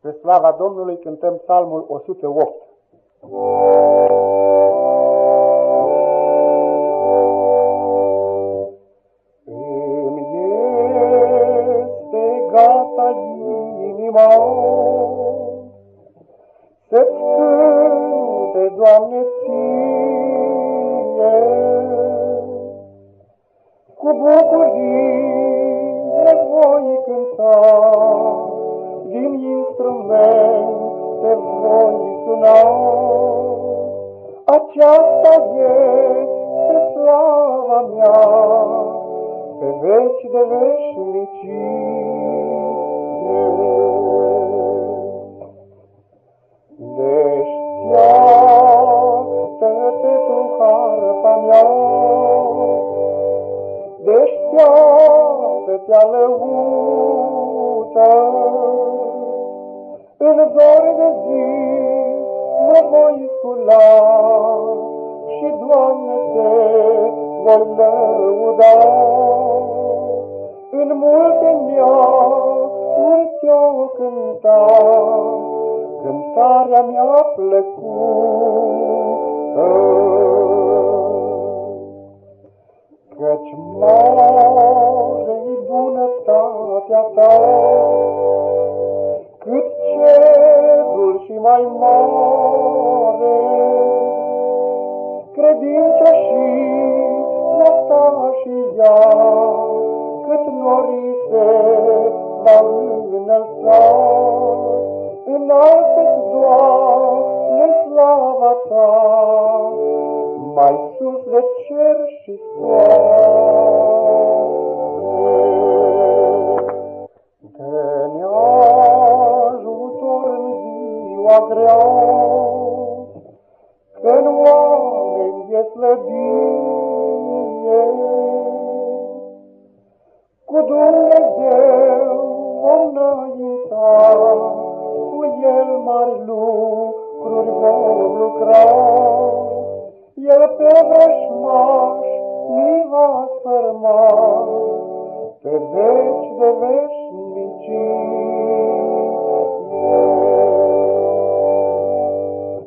Spre slava Domnului cântăm psalmul 108. Îmi este gata inima Să-ți cânte, Doamne, ție, Cu bucurie voi cânta, Aceasta este slava mea, pe veci de veșnicie. Deșteaptă-te tu, harpa mea, deșteaptă-te-a lăută, în zor de zi mă voi scula și, Doamne, te voi lăuda. În multe neamuri ți-o cânta, cântarea mi-a plăcută. Căci mare-i bunătatea ta, cât cerul și mai mare. Cât norii se va înălța. Înalță-ți, Doamne, slava ta, mai sus de cer și soare. ziua grea, Că-n oameni e slăbie. Vom înainta, Cu El mari lucruri vom lucra.